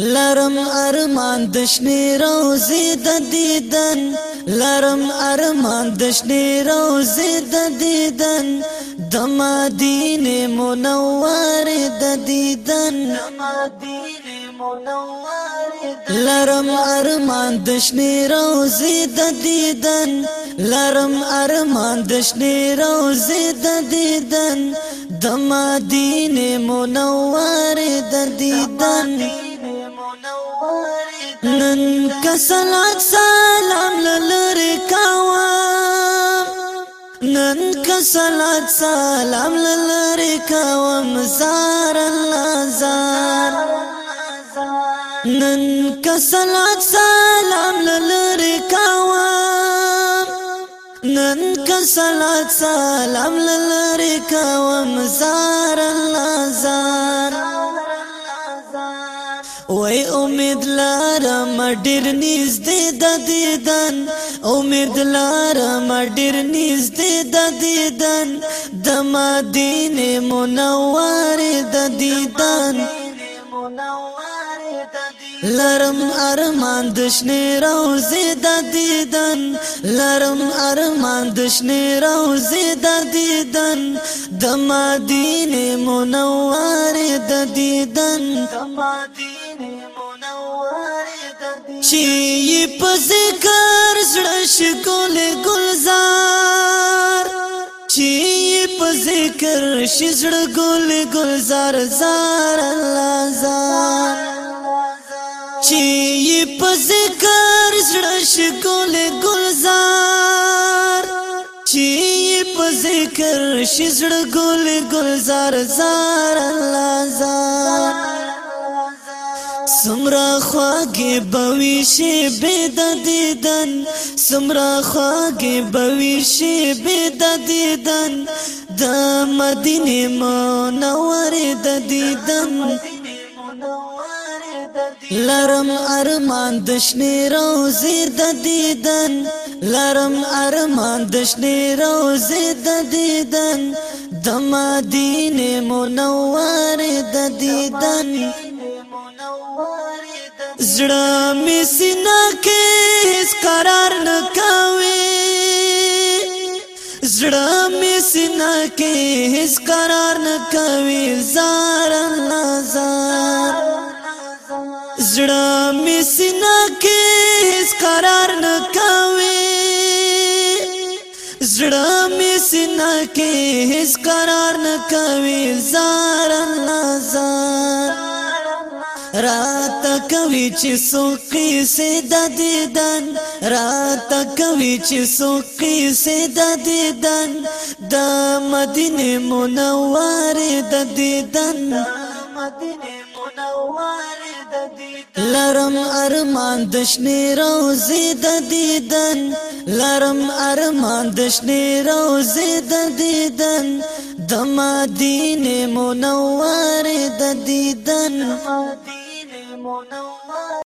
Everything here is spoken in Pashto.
لرم ارمان د شنې روزې د دیدن لرم ارمان د شنې روزې د دیدن د مدینه منورې د دیدن لرم ارمان د شنې روزې د دیدن لرم ارمان د شنې روزې د دیدن د مدینه منورې د دیدن نن کسلات سلام لری کاوا نن کسلات سلام لری کاوا مزار الله زار نن کسلات سلام لری کاوا نن کسلات سلام لری کاوا مزار الله زار وای امید لارم ډیر نږدې د دیدن امید لارم ډیر نږدې د دیدن د مدینه منوره د دیدن لرم ارمان دشنی روزی دا دیدن لرم ارمان دشنی روزی دا دیدن دما دین منوار دا دیدن دما دین چې په ذکر زړه شکول گلزار چې په ذکر شزړ ګل گلزار زار الله زار چې په ذکر زړه شکول گلزار چې په ذکر شزړ ګل گلزار زار الله زار سمرا خواږي بويشي بيد ديدن سمرا خواږي بويشي بيد ديدن د مدینه منور د دیدن لرم ارمان د شنه روزي د دیدن لرم ارمان د شنه روزي د دیدن د مدینه منور د دیدن زړه می سینا کې قرار نه کاوي زړه می سینا کې هیڅ قرار نه کوي زار نظر زړه می سینا کې هیڅ قرار نه کوي زړه می سینا کې هیڅ قرار نه کوي زار نظر رات کوي چې سوقي سي د دیدن رات کوي چې سوقي سي د دیدن د مدینه منوره د دیدن مدینه منوره د دیدن لرم ارمان د شنه روزي د دیدن لرم ارمان د شنه روزي د دیدن د مدینه منوره د دیدن مدینه mo no mahal